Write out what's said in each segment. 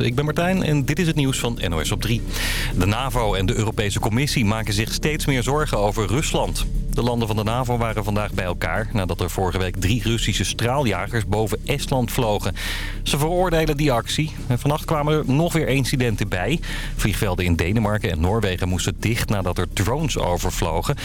Ik ben Martijn en dit is het nieuws van NOS op 3. De NAVO en de Europese Commissie maken zich steeds meer zorgen over Rusland. De landen van de NAVO waren vandaag bij elkaar... nadat er vorige week drie Russische straaljagers boven Estland vlogen. Ze veroordelen die actie. En vannacht kwamen er nog weer incidenten bij. Vliegvelden in Denemarken en Noorwegen moesten dicht nadat er drones overvlogen.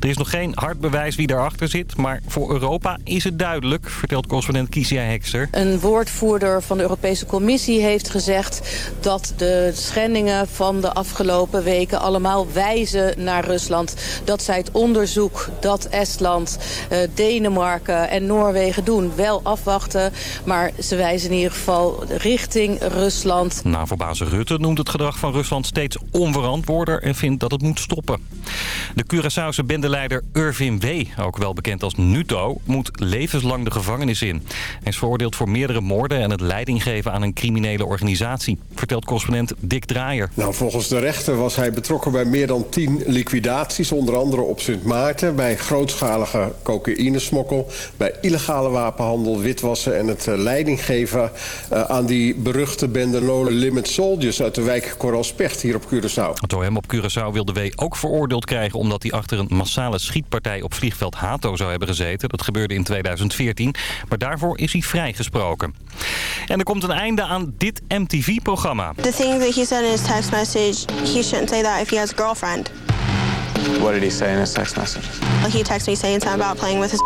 Er is nog geen hard bewijs wie daarachter zit... maar voor Europa is het duidelijk, vertelt correspondent Kisia Hekster. Een woordvoerder van de Europese Commissie heeft gezegd... dat de schendingen van de afgelopen weken allemaal wijzen naar Rusland. Dat zij het onderzoek dat Estland, uh, Denemarken en Noorwegen doen. Wel afwachten, maar ze wijzen in ieder geval richting Rusland. NAVO-baas Rutte noemt het gedrag van Rusland steeds onverantwoorder en vindt dat het moet stoppen. De Curaçaose bendeleider Irvin W., ook wel bekend als Nuto, moet levenslang de gevangenis in. Hij is veroordeeld voor meerdere moorden en het leiding geven aan een criminele organisatie, vertelt correspondent Dick Draaier. Nou, volgens de rechter was hij betrokken bij meer dan tien liquidaties, onder andere op Sint Maarten bij grootschalige cocaïnesmokkel... bij illegale wapenhandel, witwassen en het uh, leiding geven... Uh, aan die beruchte bende No Limit Soldiers uit de wijk Koralspecht hier op Curaçao. Het OM op Curaçao wilde W ook veroordeeld krijgen... omdat hij achter een massale schietpartij op vliegveld Hato zou hebben gezeten. Dat gebeurde in 2014, maar daarvoor is hij vrijgesproken. En er komt een einde aan dit MTV-programma. The thing that he said in his text message, he shouldn't say that if he has a girlfriend. What did he say in his text message? He texted me saying something about playing with his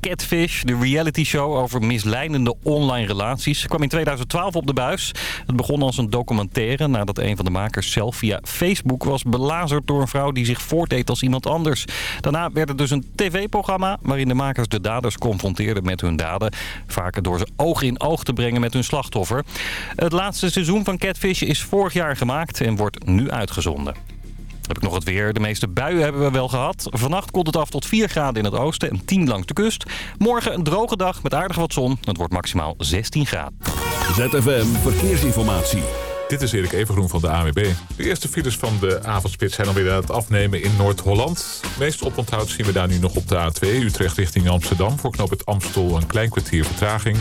Catfish, de reality show over misleidende online relaties, kwam in 2012 op de buis. Het begon als een documentaire nadat een van de makers zelf via Facebook was belazerd door een vrouw die zich voordeed als iemand anders. Daarna werd het dus een tv-programma waarin de makers de daders confronteerden met hun daden. Vaak door ze oog in oog te brengen met hun slachtoffer. Het laatste seizoen van Catfish is vorig jaar gemaakt en wordt nu uitgezonden. Heb ik nog het weer. De meeste buien hebben we wel gehad. Vannacht koelt het af tot 4 graden in het oosten en 10 langs de kust. Morgen een droge dag met aardig wat zon. Het wordt maximaal 16 graden. ZFM Verkeersinformatie. Dit is Erik Evengroen van de AWB. De eerste files van de avondspits zijn alweer aan het afnemen in Noord-Holland. Meest oponthoud zien we daar nu nog op de A2 Utrecht richting Amsterdam. Voor knoop het Amstel een klein kwartier vertraging.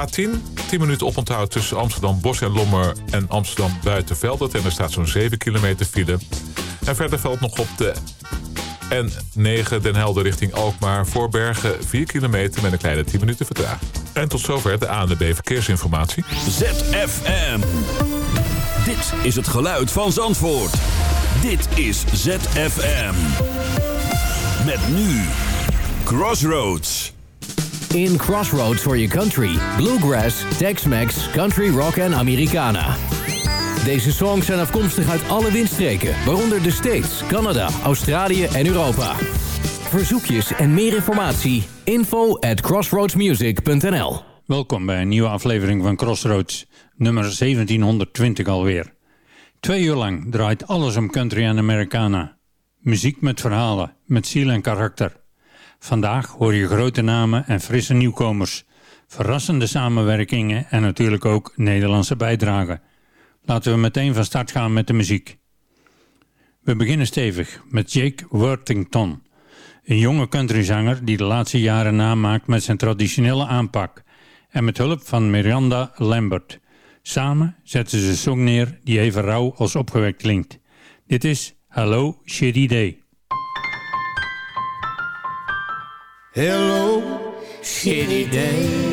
A10, 10 minuten oponthoud tussen Amsterdam Bos en Lommer en Amsterdam Buitenveldert. En er staat zo'n 7 kilometer file. En verder valt nog op de N9 Den Helder richting Alkmaar. Voor Bergen 4 kilometer met een kleine 10 minuten vertraging. En tot zover de ANWB Verkeersinformatie. ZFM. Dit is het geluid van Zandvoort. Dit is ZFM. Met nu Crossroads. In Crossroads for your country. Bluegrass, Tex-Mex, Country Rock en Americana. Deze songs zijn afkomstig uit alle windstreken, waaronder de States, Canada, Australië en Europa. Verzoekjes en meer informatie, info at crossroadsmusic.nl Welkom bij een nieuwe aflevering van Crossroads, nummer 1720 alweer. Twee uur lang draait alles om country en Americana. Muziek met verhalen, met ziel en karakter. Vandaag hoor je grote namen en frisse nieuwkomers, verrassende samenwerkingen en natuurlijk ook Nederlandse bijdragen. Laten we meteen van start gaan met de muziek. We beginnen stevig met Jake Worthington, een jonge countryzanger die de laatste jaren namaakt met zijn traditionele aanpak en met hulp van Miranda Lambert. Samen zetten ze een song neer die even rauw als opgewekt klinkt. Dit is Hello Shitty Day. Hello, shitty day.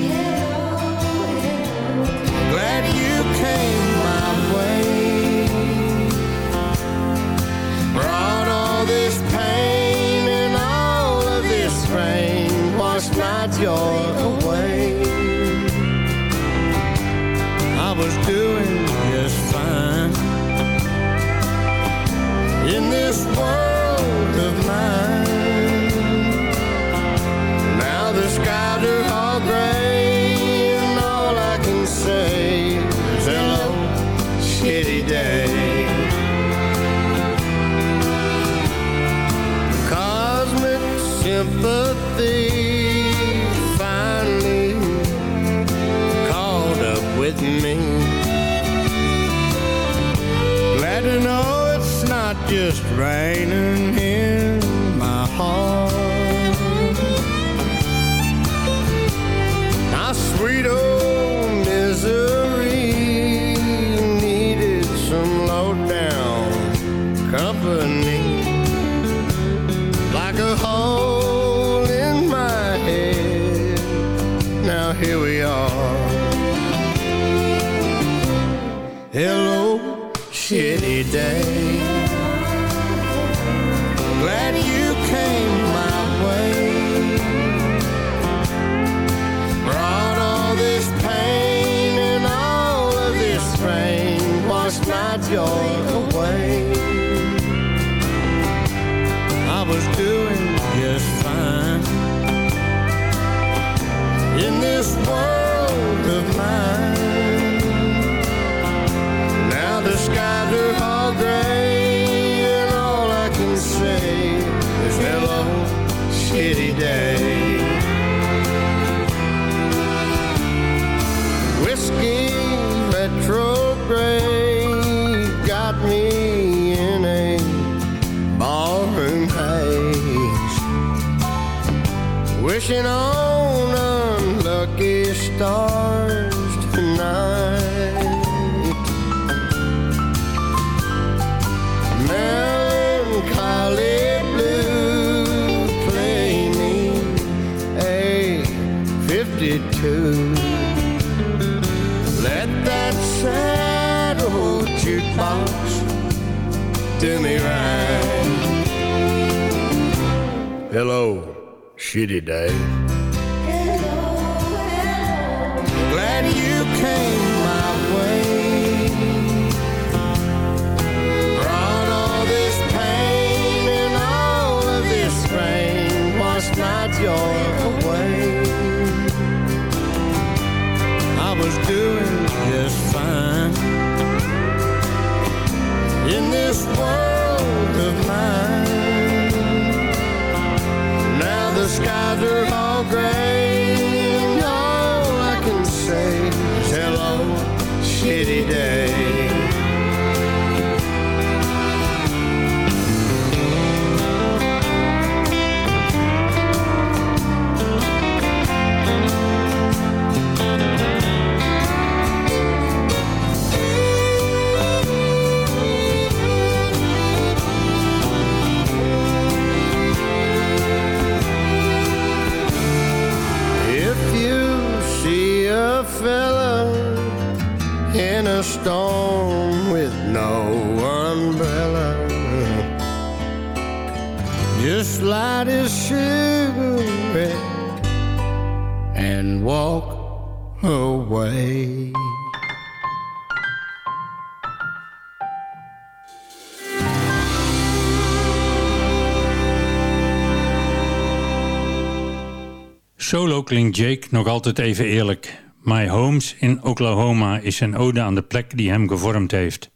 klinkt Jake nog altijd even eerlijk. My Homes in Oklahoma is een ode aan de plek die hem gevormd heeft.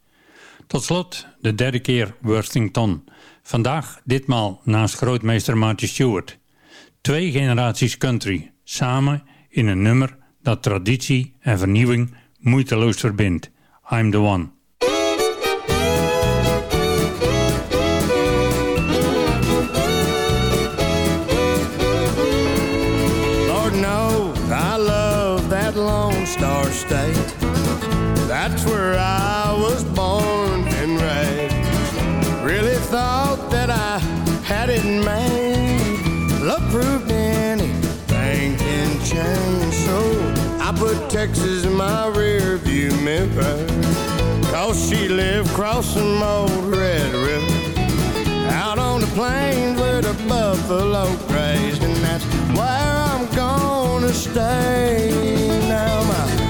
Tot slot de derde keer Worthington. Vandaag ditmaal naast grootmeester Marty Stewart. Twee generaties country, samen in een nummer dat traditie en vernieuwing moeiteloos verbindt. I'm the one. state. That's where I was born and raised. Really thought that I had it made. Love proved anything can change. So I put Texas in my rearview mirror. Cause she lived crossing old red river. Out on the plains where the buffalo grazed. And that's where I'm gonna stay now. My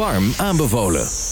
warm aanbevolen.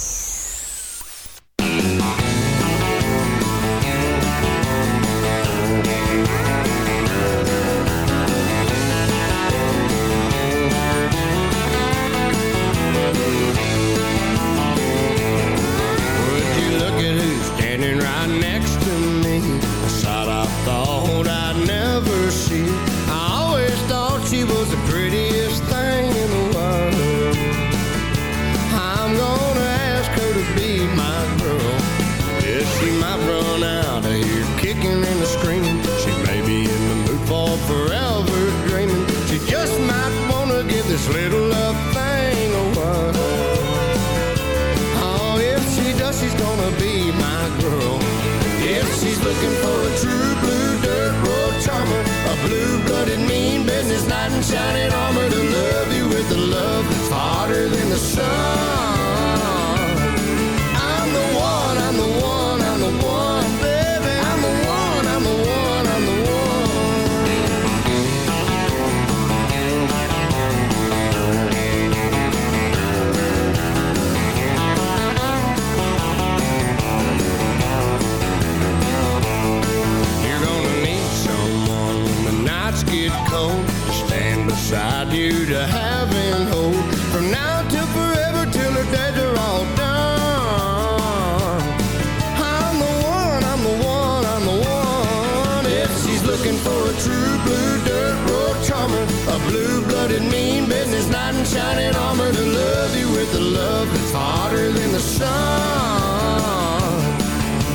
true blue dirt road charmer, a blue-blooded mean business knight in shining armor to love you with a love that's hotter than the sun.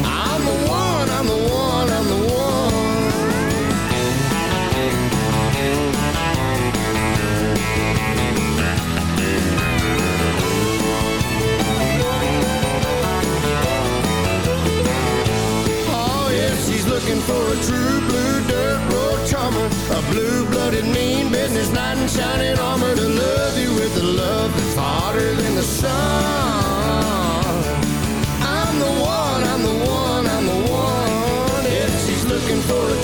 I'm the one, I'm the one, I'm the one. Oh yes, she's looking for a true Blue-blooded, mean business, knight in shining armor to love you with a love that's hotter than the sun. I'm the one, I'm the one, I'm the one. If she's looking for a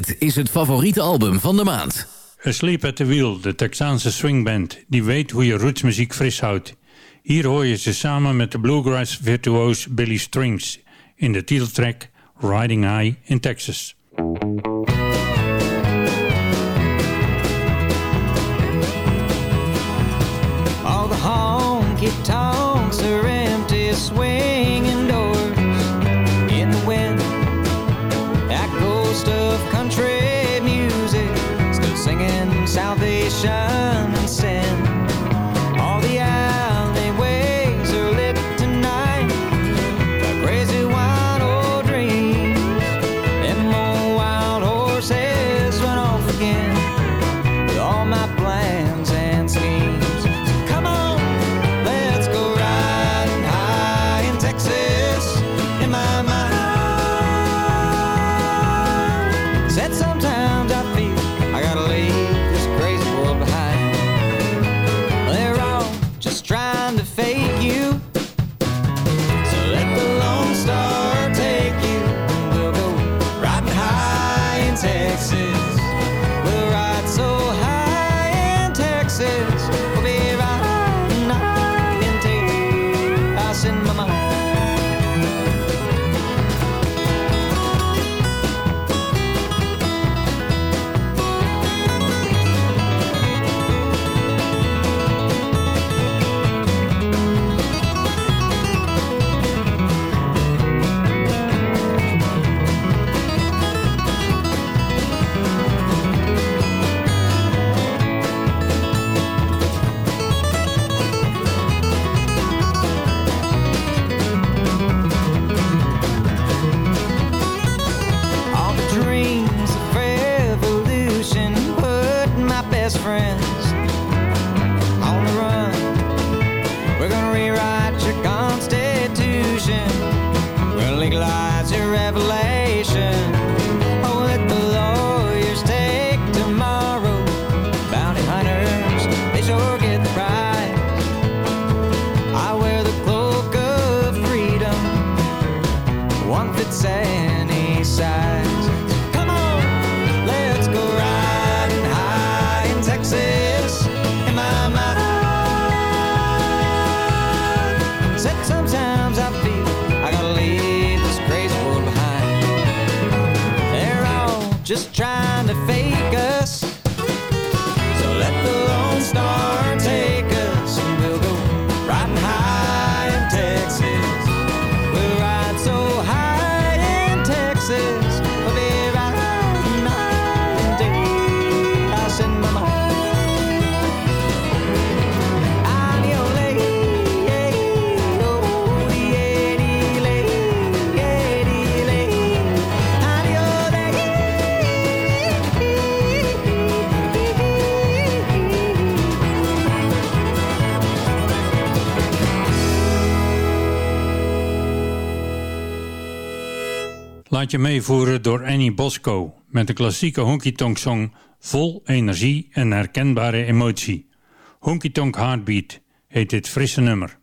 Dit is het favoriete album van de maand. Asleep at the Wheel, de Texaanse swingband, die weet hoe je rootsmuziek fris houdt. Hier hoor je ze samen met de bluegrass virtuoos Billy Strings in de titeltrack Riding High in Texas. All the 想 plaatje meevoeren door Annie Bosco... met de klassieke honky-tonk-song vol energie en herkenbare emotie. Honky Tonk Heartbeat heet dit frisse nummer.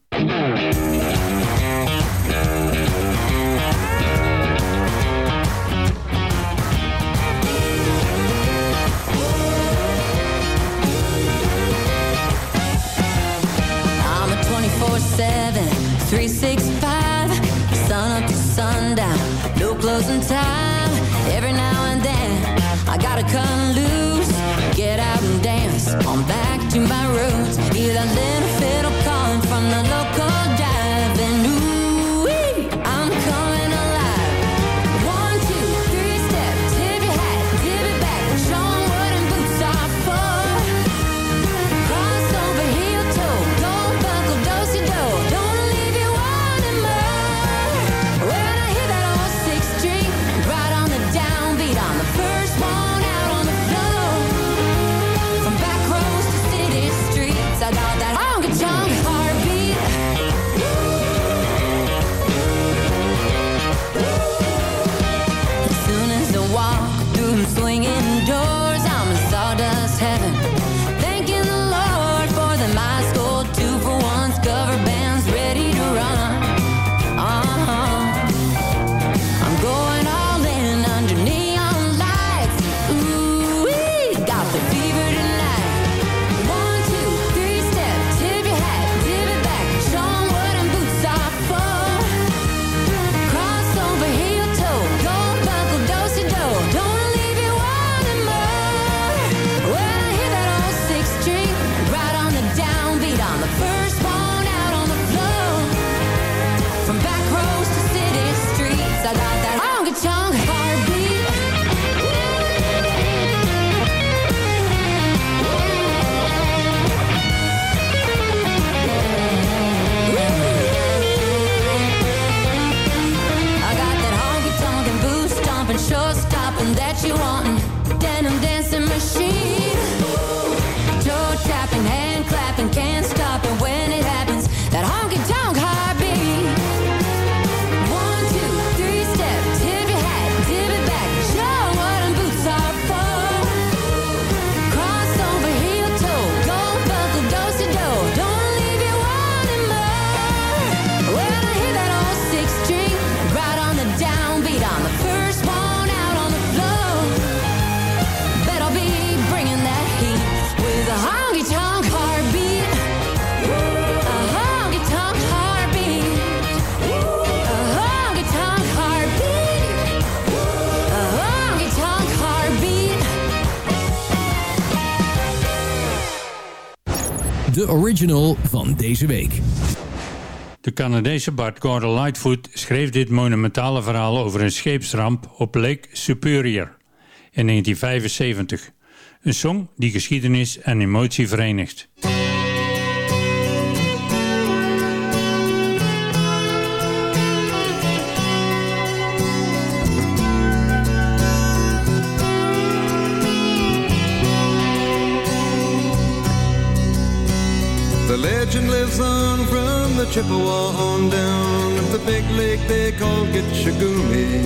original van deze week. De Canadese Bart Gordon Lightfoot schreef dit monumentale verhaal over een scheepsramp op Lake Superior in 1975. Een song die geschiedenis en emotie verenigt. Lives on from the Chippewa on down of the big lake they call Gitche Gumee.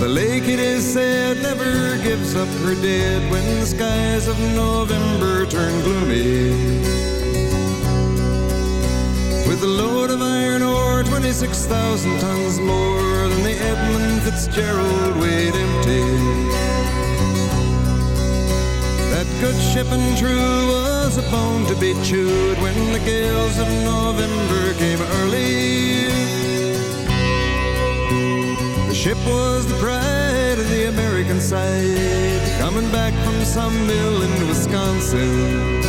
The lake, it is said, never gives up her dead when the skies of November turn gloomy. With a load of iron ore, 26,000 tons more than the Edmund Fitzgerald weighed empty. Good ship and true was a bone to be chewed when the gales of November came early. The ship was the pride of the American side, coming back from some mill in Wisconsin.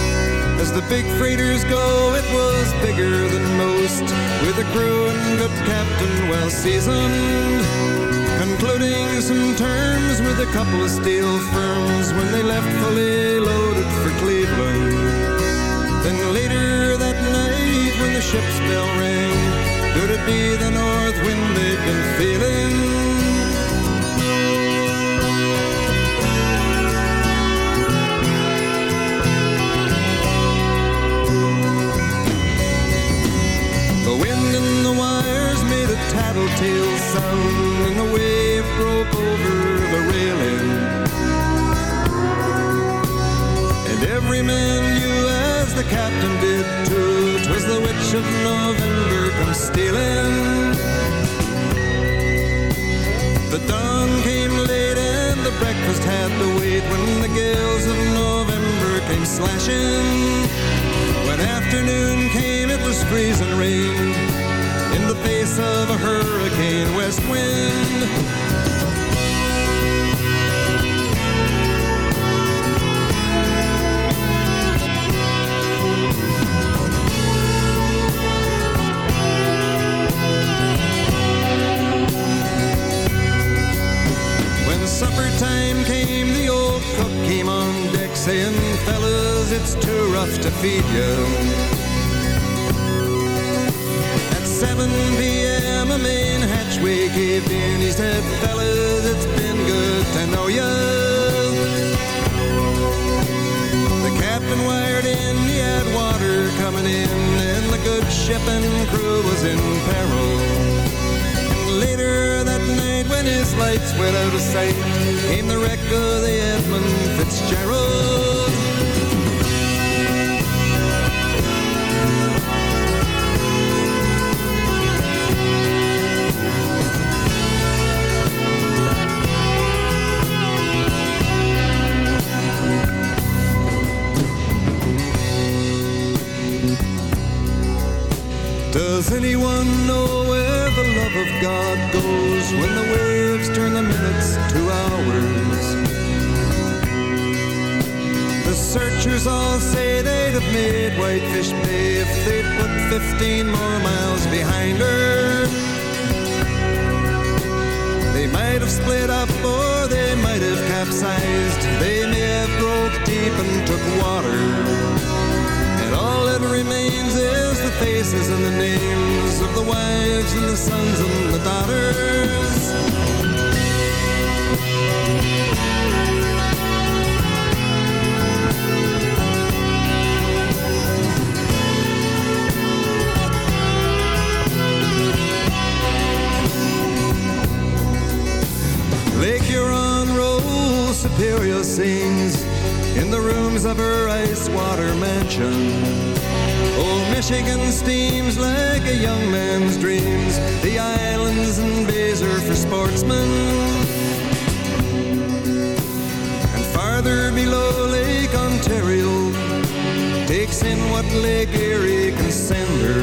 As the big freighters go, it was bigger than most, with a crew and good captain well seasoned. Concluding some terms with a couple of steel firms when they left fully loaded for Cleveland. Then later that night when the ship's bell rang, could it be the north wind they'd been feeling? The wind in the a tattletale sound and the wave broke over the railing. And every man knew as the captain did too, 'twas the witch of November come stealing. The dawn came late and the breakfast had to wait when the gales of November came slashing. When afternoon came, it was freezing rain in the face of a hurricane west wind. When supper time came, the old cook came on deck saying, Fellas, it's too rough to feed you. At 7 p.m., a main hatchway caved in. He said, Fellas, it's been good to know you. The captain wired in, he had water coming in, and the good ship and crew was in peril. And later that night, when his lights went out of sight, came the wreck of the Edmund Fitzgerald. The all say they'd have made Whitefish Bay if they'd put 15 more miles behind her. They might have split up or they might have capsized. They may have broke deep and took water. And all that remains is the faces and the names of the wives and the sons and the daughters. Rolls, sings in the rooms of her ice water mansion. Old Michigan steams like a young man's dreams. The islands and bays are for sportsmen. And farther below Lake Ontario takes in what Lake Erie can send her.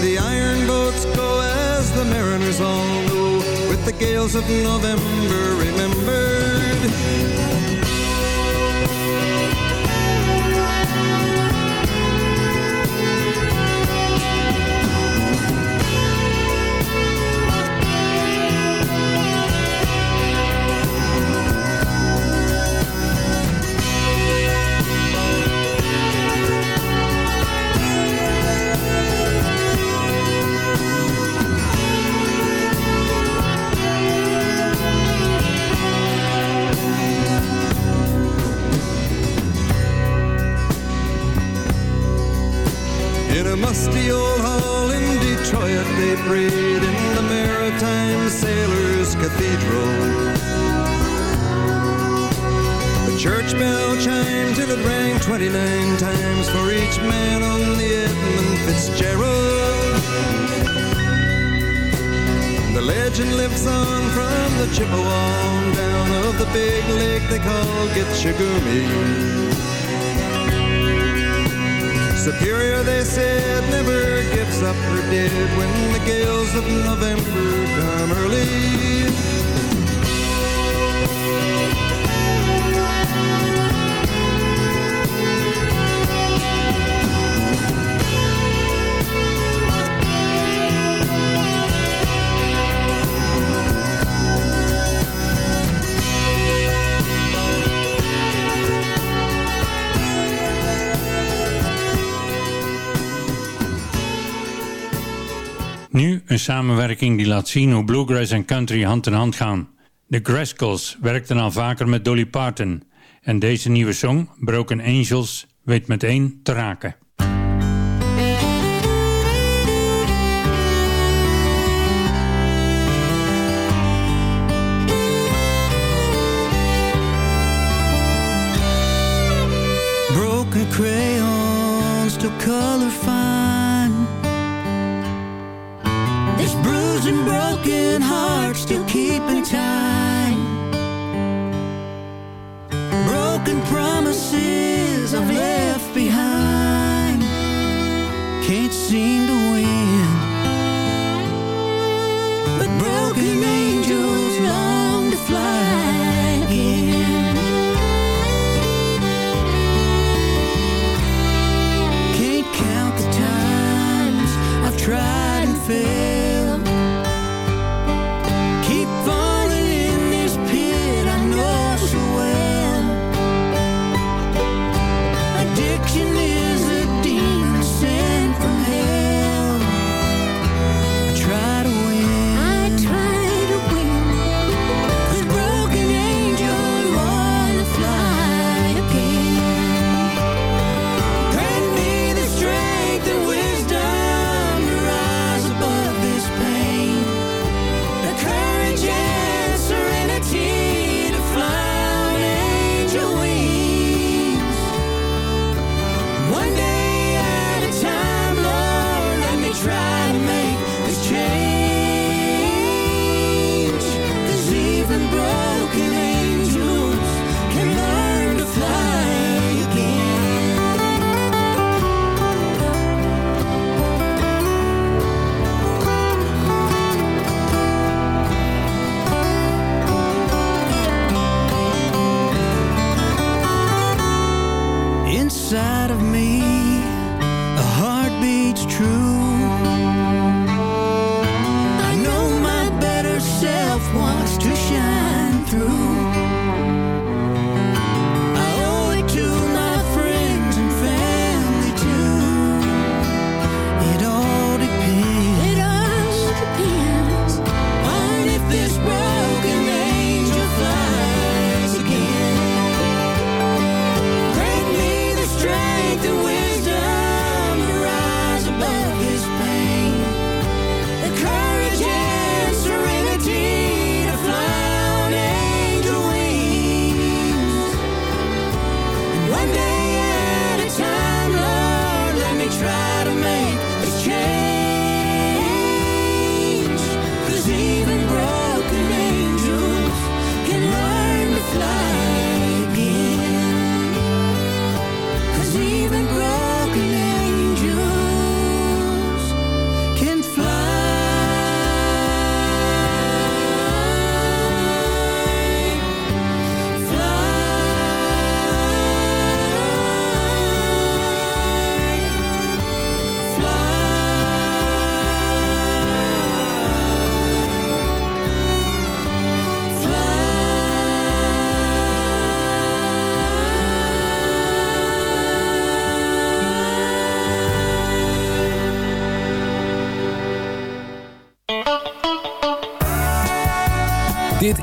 The iron boats go as the mariners all know, with the gales of November Baby samenwerking die laat zien hoe bluegrass en country hand in hand gaan. De Graskels werkten al vaker met Dolly Parton en deze nieuwe song, Broken Angels, weet meteen te raken. Broken crayons to color fine This bruised and broken heart still keeping time. Broken promises I've left behind. Can't seem to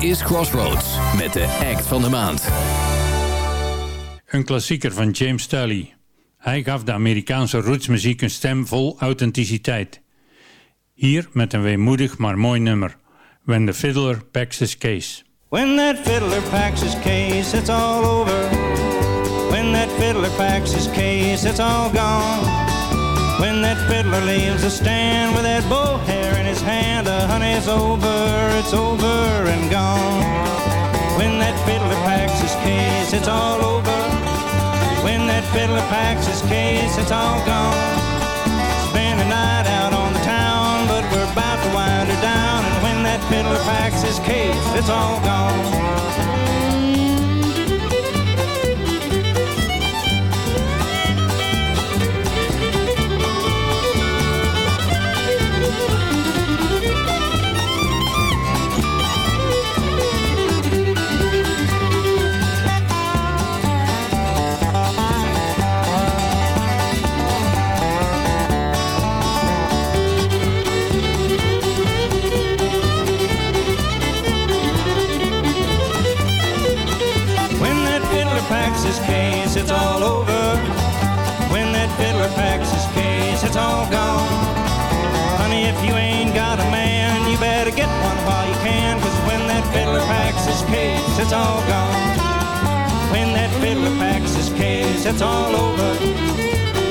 Is Crossroads met de act van de maand. Een klassieker van James Tully. Hij gaf de Amerikaanse rootsmuziek een stem vol authenticiteit. Hier met een weemoedig maar mooi nummer. When the Fiddler Packs His Case. When that fiddler packs his case, it's all over. When that fiddler packs his case, it's all gone. When that fiddler leaves the stand with that bow hair in his hand, the honey's over, it's over and gone. When that fiddler packs his case, it's all over. When that fiddler packs his case, it's all gone. Spend a night out on the town, but we're about to wind her down. And when that fiddler packs his case, it's all gone. It's all over. When that fiddler packs his case, it's all gone. Honey, if you ain't got a man, you better get one while you can. Cause when that fiddler packs his case, it's all gone. When that fiddler packs his case, it's all over.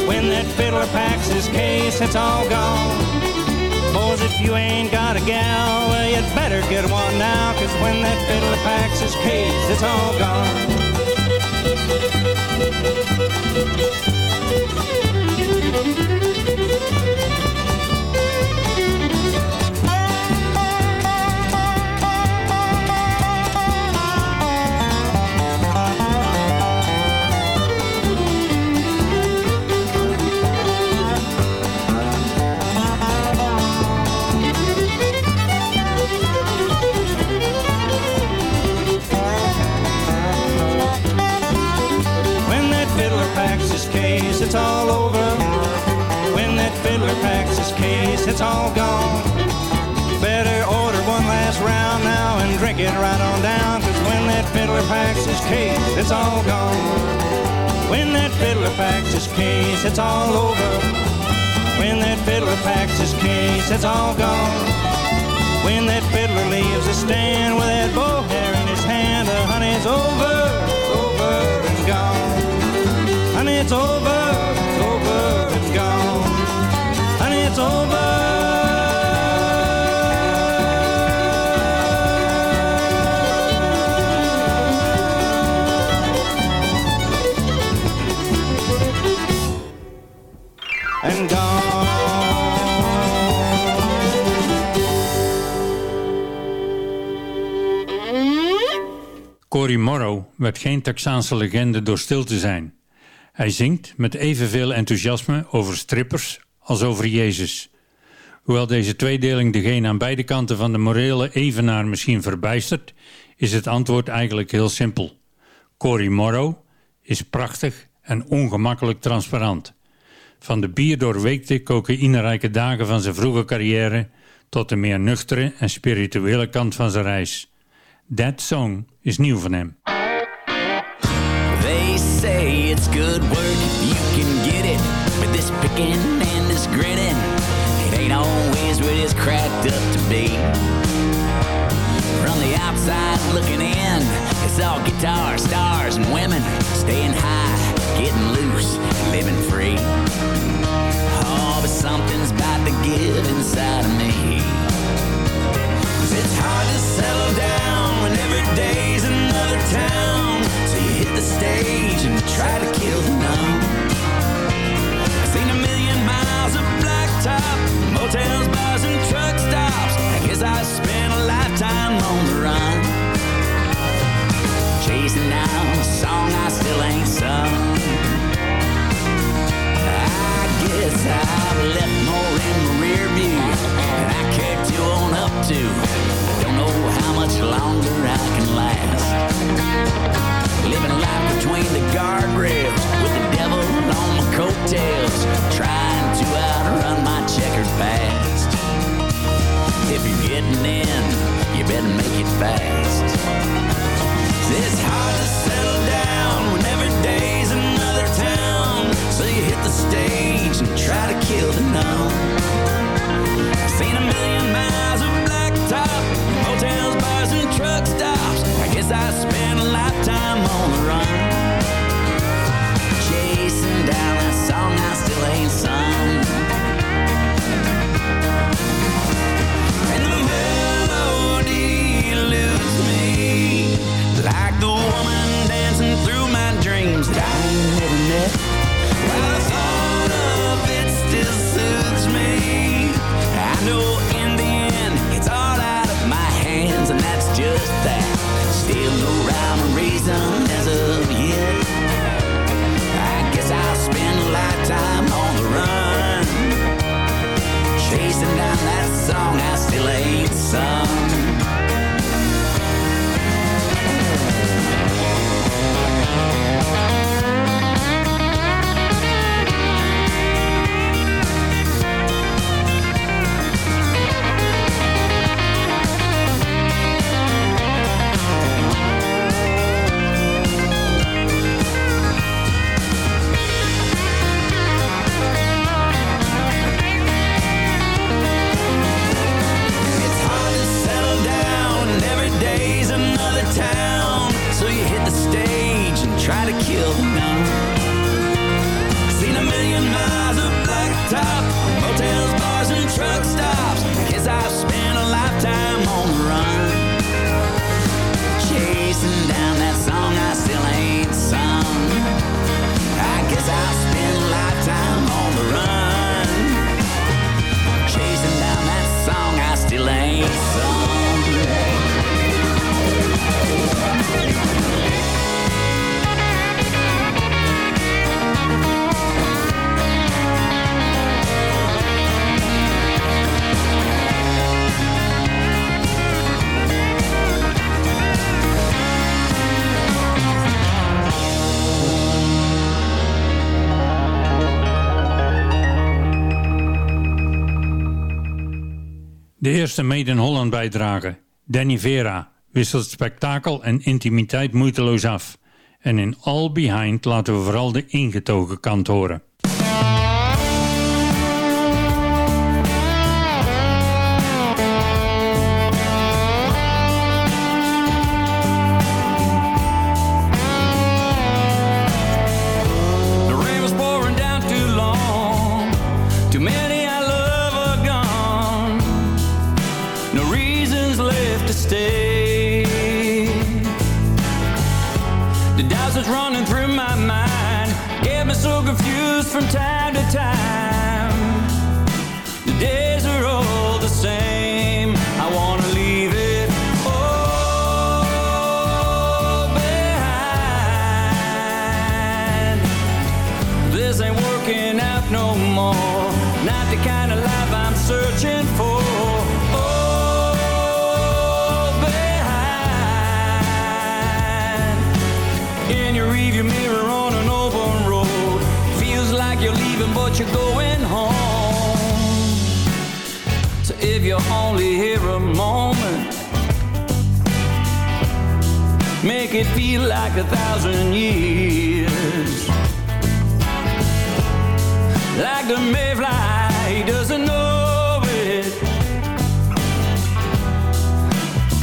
When that fiddler packs his case, it's all gone. Boys, if you ain't got a gal, well, you'd better get one now. Cause when that fiddler packs his case, it's all gone. Right on down. Cause when that fiddler packs his case, it's all gone. When that fiddler packs his case, it's all over. When that fiddler packs his case, it's all gone. When that fiddler leaves the stand with that bow hair in his hand, the honey's over, over and gone. Honey, it's over, it's over and gone. Honey, it's over. Cory Morrow werd geen Texaanse legende door stil te zijn. Hij zingt met evenveel enthousiasme over strippers als over Jezus. Hoewel deze tweedeling degene aan beide kanten van de morele evenaar misschien verbijstert, is het antwoord eigenlijk heel simpel. Cory Morrow is prachtig en ongemakkelijk transparant. Van de bierdoorweekte cocaïnerijke dagen van zijn vroege carrière tot de meer nuchtere en spirituele kant van zijn reis. That Song is nieuw van hem. They say it's good work you can get it. But this picking and this grinning, it ain't always what it's cracked up to be. From the outside looking in, it's all guitar stars and women staying high, getting loose, living free. Oh, but something's about to give inside of me. 'Cause it's hard to settle down every day's another town. So you hit the stage and try to kill the numb. I've seen a million miles of blacktop, motels, bars, and truck stops. I guess I spent a lifetime on the run. Chasing down a song I still ain't sung. I've left more in the rear view than I kept you on up to. Don't know how much longer I can last. Living life between the guardrails with the devil on my coattails, trying to outrun my checkered past. If you're getting in, you better make it fast. It's hard to settle down when every day's another town. So you hit the stage and try to kill the numb. I've Seen a million miles of blacktop, motels, bars, and truck stops. I guess I spent a lifetime on the run. Chasing down that song I still ain't sung. And the melody eludes me like the woman dancing through my dreams that I never met. While the thought of it still soothes me. I know in the end it's all out of my hands, and that's just that. Still no rhyme or reason as of yet. I guess I'll spend a lifetime on the run, chasing down that song I still ain't sung. De eerste Made in Holland bijdrage, Danny Vera, wisselt spektakel en intimiteit moeiteloos af. En in All Behind laten we vooral de ingetogen kant horen. The rain was pouring down too long. Stay. The doubts that's running through my mind get me so confused from time to time. The days make it feel like a thousand years. Like the mayfly, he doesn't know it.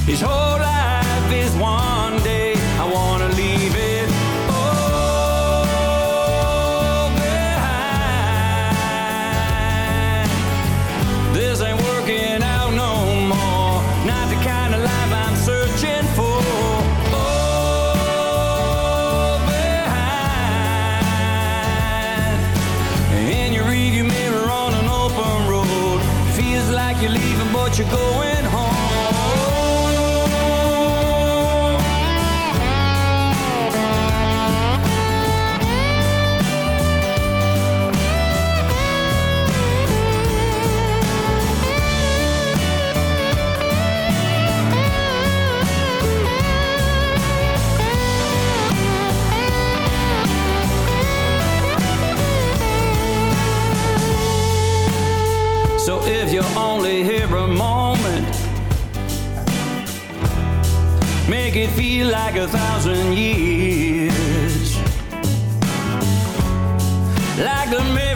His whole life is one you're going make it feel like a thousand years. Like the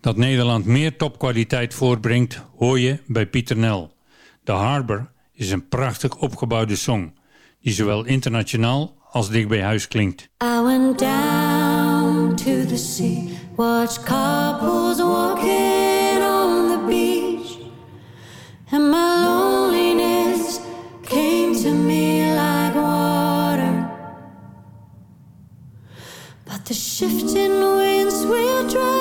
Dat Nederland meer topkwaliteit voortbrengt hoor je bij Pieter Nel. The Harbor is een prachtig opgebouwde song die zowel internationaal als dicht bij huis klinkt. I went down to the sea, watched couples walking on the beach. And my loneliness came to me like water. But the shifting winds will drive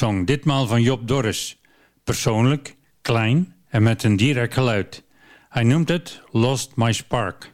song, ditmaal van Job Dorris. Persoonlijk, klein en met een direct geluid. Hij noemt het Lost My Spark.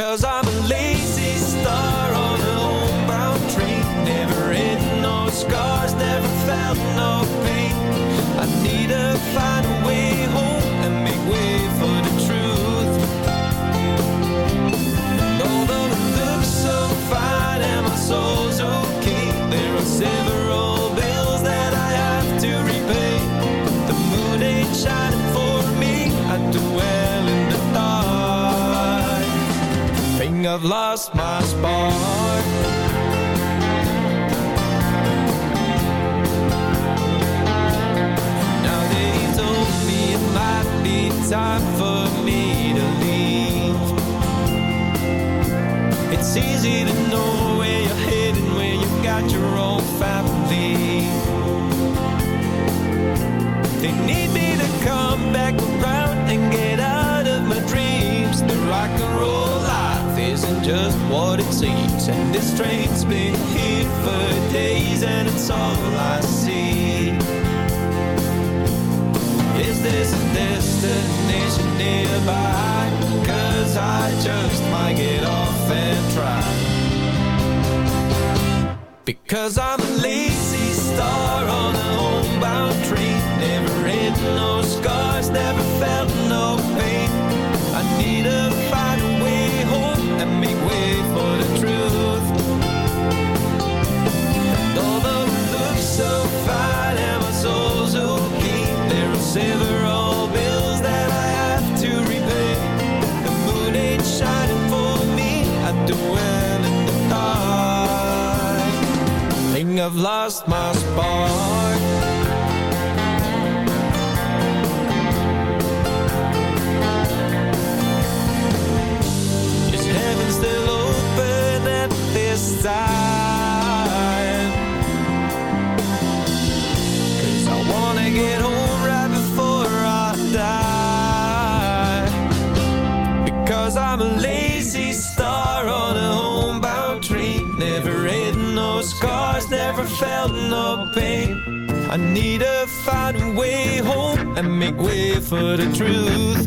Cause I'm a lazy star on a homebound train Never hit no scars, never felt no pain. I need to find lost my spark. Now they told me it might be time for me to leave. It's easy to know just what it seems. And this train's been here for days and it's all I see. Is this a destination nearby? Cause I just might get off and try. Because I'm a lazy star on a homebound train. Never had I've lost my spark. Never felt no pain. I need to find a way home and make way for the truth.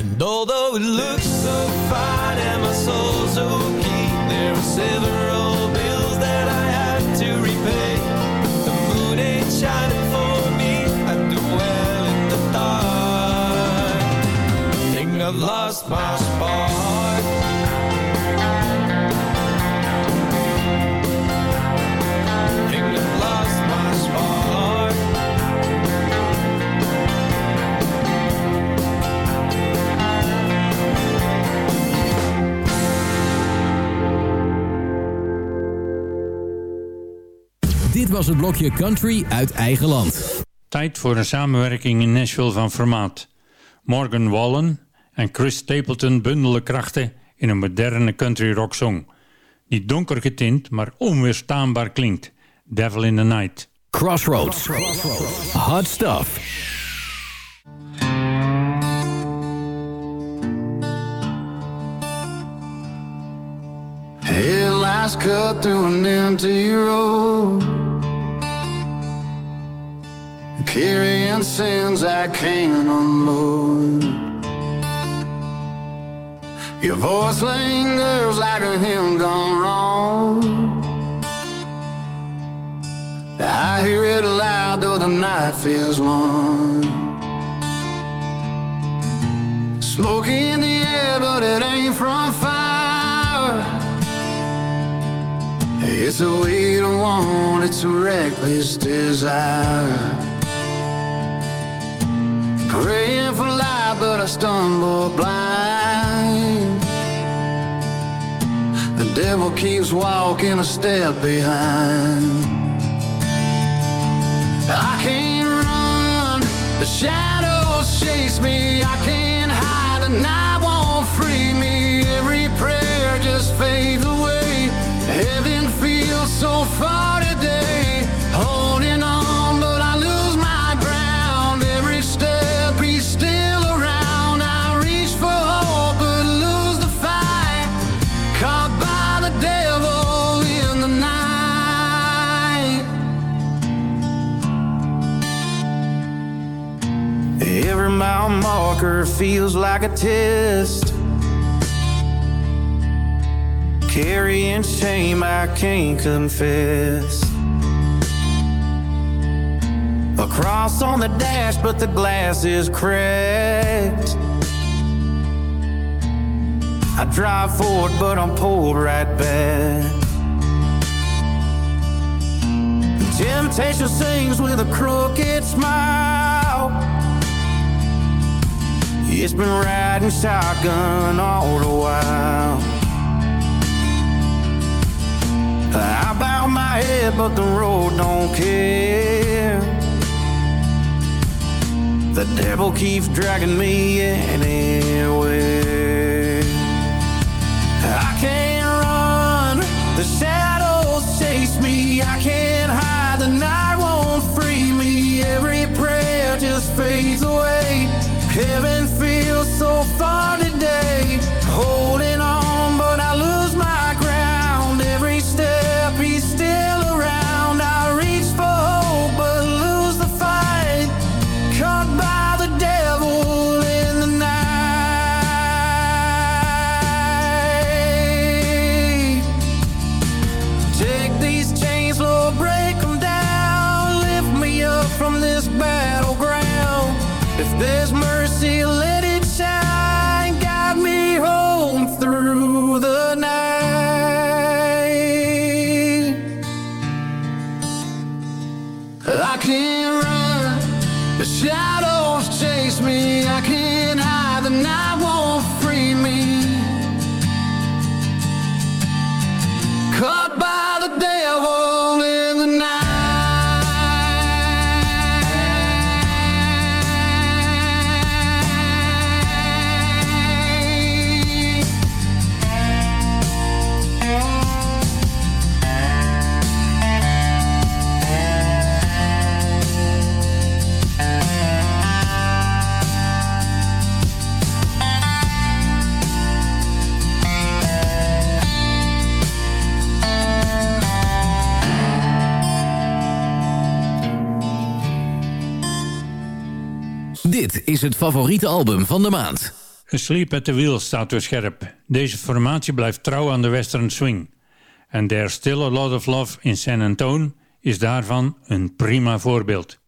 And although it looks so fine and my soul's so keen, there are several bills that I have to repay. The moon ain't shining for me, I dwell in the dark. Think I've lost my spark. Dit was het blokje Country uit eigen land. Tijd voor een samenwerking in Nashville van formaat. Morgan Wallen en Chris Stapleton bundelen krachten in een moderne country rock song. Die donker getint, maar onweerstaanbaar klinkt. Devil in the Night. Crossroads. Hot stuff. Headlights cut through an empty road. Carrying sins I can't unload. Your voice lingers like a hymn gone wrong. I hear it loud though the night feels long. Smoke in the air, but it ain't from fire. It's a way to want, it's a reckless desire. Praying for light, but I stumble blind. The devil keeps walking a step behind. I can't run, the shadows chase me. I can't hide, the night marker feels like a test. Carrying shame I can't confess. A cross on the dash, but the glass is cracked. I drive forward, but I'm pulled right back. Temptation sings with a crooked smile. It's been riding shotgun all the while. I bow my head, but the road don't care. The devil keeps dragging me anywhere. I can't run, the shadows chase me. I can't hide, the night won't free me. Every prayer just fades away. Heaven is het favoriete album van de maand. Sleep at the Wheel staat weer scherp. Deze formatie blijft trouw aan de western swing. En There's Still a Lot of Love in San Antonio is daarvan een prima voorbeeld.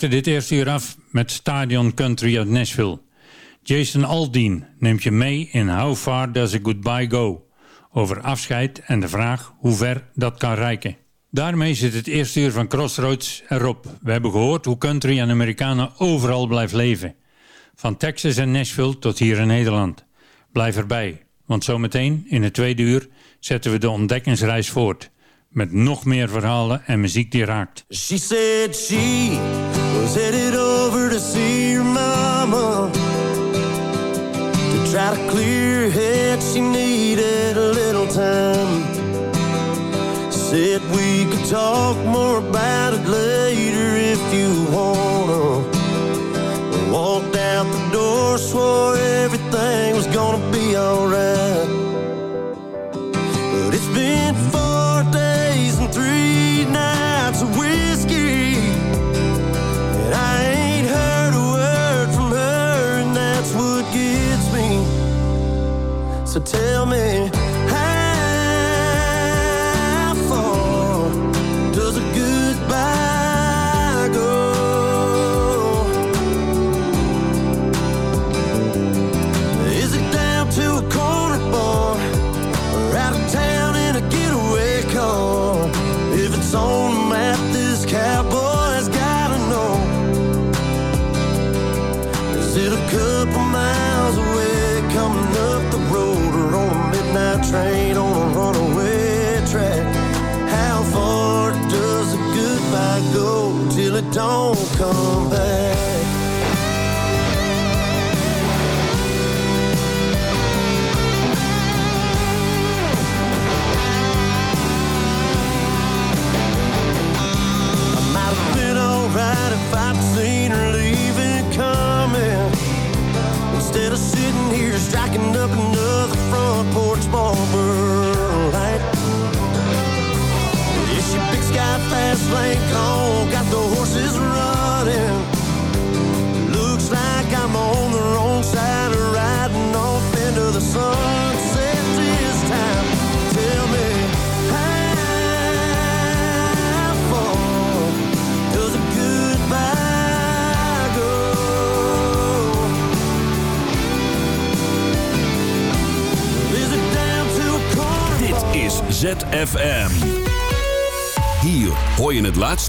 Sluiten dit eerste uur af met Stadion Country uit Nashville. Jason Aldean neemt je mee in How Far Does a Goodbye Go? Over afscheid en de vraag hoe ver dat kan reiken. Daarmee zit het eerste uur van Crossroads erop. We hebben gehoord hoe country en Amerikanen overal blijft leven. Van Texas en Nashville tot hier in Nederland. Blijf erbij, want zometeen in het tweede uur zetten we de ontdekkingsreis voort. Met nog meer verhalen en muziek die raakt. Was headed over to see her mama. To try to clear her head, she needed a little time. Said we could talk more about it later if you wanna. Walked out the door, swore